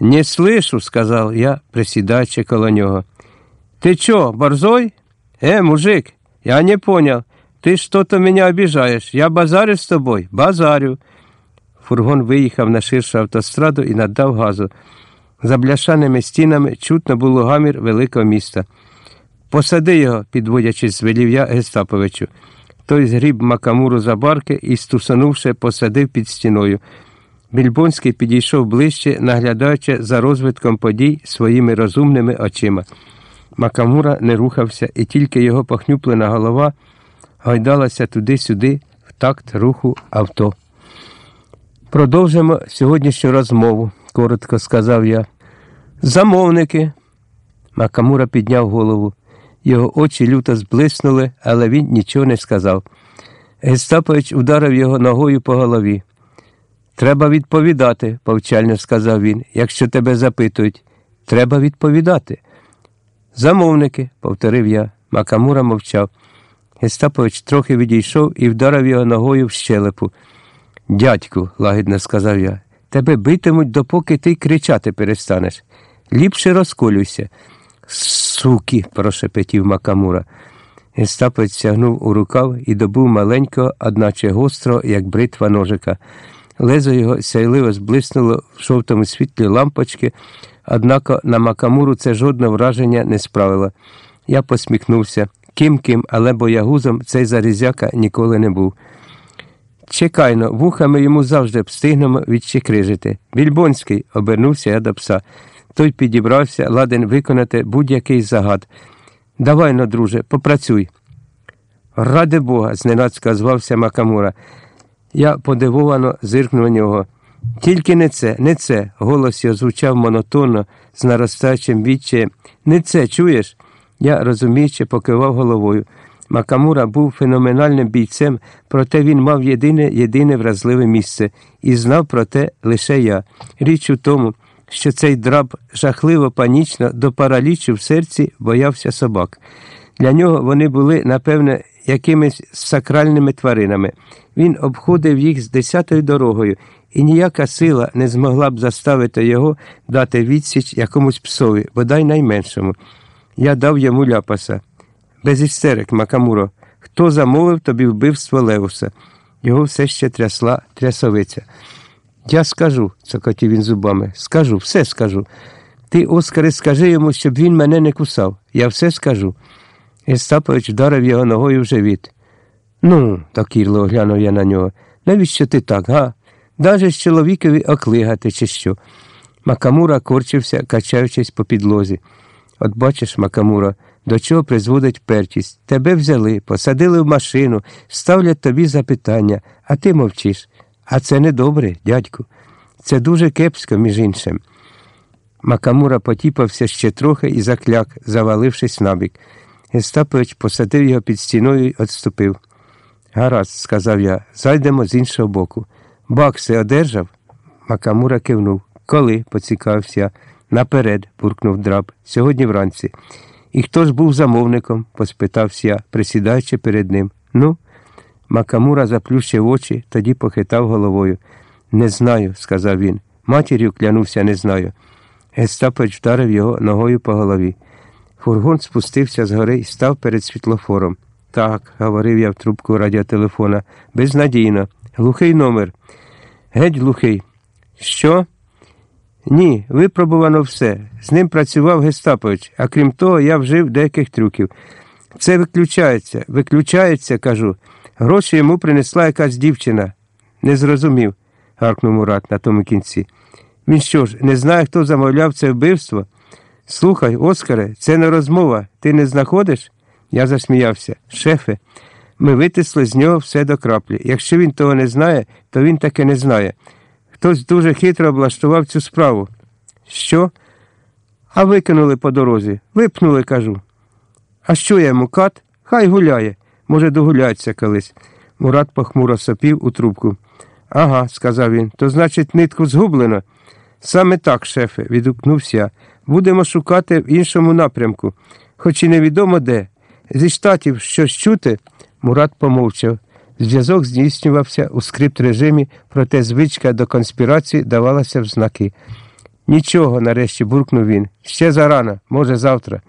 Не слышу, сказав я, присідаючи коло нього. Ти чо, борзой? Э, мужик, я не понял. Ты что-то меня обижаешь. Я базарю с тобой? Базарю. Фургон виїхав на ширшу автостраду і наддав газу. За бляшаними стінами чутно було гамір великого міста. Посади його, підводячись, звелів я Гестаповичу. Той згріб макамуру за барки і, стусанувши, посадив під стіною. Більбонський підійшов ближче, наглядаючи за розвитком подій своїми розумними очима. Макамура не рухався, і тільки його похнюплена голова гойдалася туди-сюди в такт руху авто. Продовжимо сьогоднішню розмову, коротко сказав я. Замовники. Макамура підняв голову. Його очі люто зблиснули, але він нічого не сказав. Гестапович ударив його ногою по голові. Треба відповідати, повчально сказав він. Якщо тебе запитують, треба відповідати. Замовники, повторив я. Макамура мовчав. Гестапович трохи відійшов і вдарив його ногою в щелепу. Дядьку, лагідно сказав я, тебе битимуть, допоки ти кричати перестанеш. Ліпше розколюйся. Суки, прошепетів Макамура. Гестаповець сягнув у рукав і добув маленького, одначе гостро, як бритва ножика. Лезо його сяйливо зблиснуло в жовтому світлі лампочки, однак на Макамуру це жодне враження не справило. Я посміхнувся. Ким ким, але боягузом цей зарізяка ніколи не був. Чекайно, вухами йому завжди встигнемо відчекрижити. Більбонський, обернувся я до пса. Той підібрався, ладен виконати будь-який загад. Давай но, друже, попрацюй. Ради Бога, зненацька звався Макамура. Я подивовано зиркнув на нього. Тільки не це, не це. Голос його звучав монотонно, з наростаючим відчаєм. Не це, чуєш? Я розуміючи, покивав головою. Макамура був феноменальним бійцем, проте він мав єдине єдине вразливе місце і знав про те лише я. Річ у тому, що цей драб жахливо панічно до паралічу в серці боявся собак. Для нього вони були, напевне, якимись сакральними тваринами. Він обходив їх з десятою дорогою, і ніяка сила не змогла б заставити його дати відсіч якомусь псові, бодай найменшому. Я дав йому ляпаса. Без істерик, Макамуро, хто замовив тобі вбивство Леуса? Його все ще трясла трясовиця. Я скажу, цокотів він зубами, скажу, все скажу. Ти, Оскаре, скажи йому, щоб він мене не кусав. Я все скажу. Естапович вдарив його ногою в живіт. Ну, докірливо глянув я на нього. Навіщо ти так, га? Даже з чоловікові оклигати, чи що? Макамура корчився, качаючись по підлозі. От бачиш, Макамура, до чого призводить пертість. Тебе взяли, посадили в машину, ставлять тобі запитання, а ти мовчиш. А це не добре, дядьку. Це дуже кепсько, між іншим. Макамура потіпався ще трохи і закляк, завалившись набік. Гестапович посадив його під стіною і відступив. Гаразд, сказав я, зайдемо з іншого боку. Бакси одержав? Макамура кивнув. Коли? поцікавився я. Наперед, буркнув драб, сьогодні вранці. І хто ж був замовником? поспитався я, присідаючи перед ним. Ну, Макамура заплющив очі, тоді похитав головою. Не знаю, сказав він. Матір'ю клянувся, не знаю. Гестапович вдарив його ногою по голові. Фургон спустився з гори і став перед світлофором. Так, говорив я в трубку радіотелефона, безнадійно. Глухий номер. Геть глухий. Що? Ні, випробувано все. З ним працював Гестапович, а крім того, я вжив деяких трюків. Це виключається, виключається, кажу. Гроші йому принесла якась дівчина. Не зрозумів, гаркнув Мурат на тому кінці. Він що ж, не знає, хто замовляв це вбивство? Слухай, Оскаре, це не розмова. Ти не знаходиш? Я засміявся. Шефе, ми витисли з нього все до краплі. Якщо він того не знає, то він таки не знає. Хтось дуже хитро облаштував цю справу. Що? А викинули по дорозі. Випнули, кажу. А що я йому кат? Хай гуляє. Може, догуляється колись. Мурат похмуро сопів у трубку. Ага, сказав він, то значить, нитку згублено. Саме так, шефе, відгукнувся. Будемо шукати в іншому напрямку, хоч і невідомо де. Зі штатів щось чути, Мурат помовчав. Зв'язок здійснювався у скрипт режимі, проте звичка до конспірації давалася в знаки. Нічого, нарешті буркнув він. Ще зарано, може, завтра.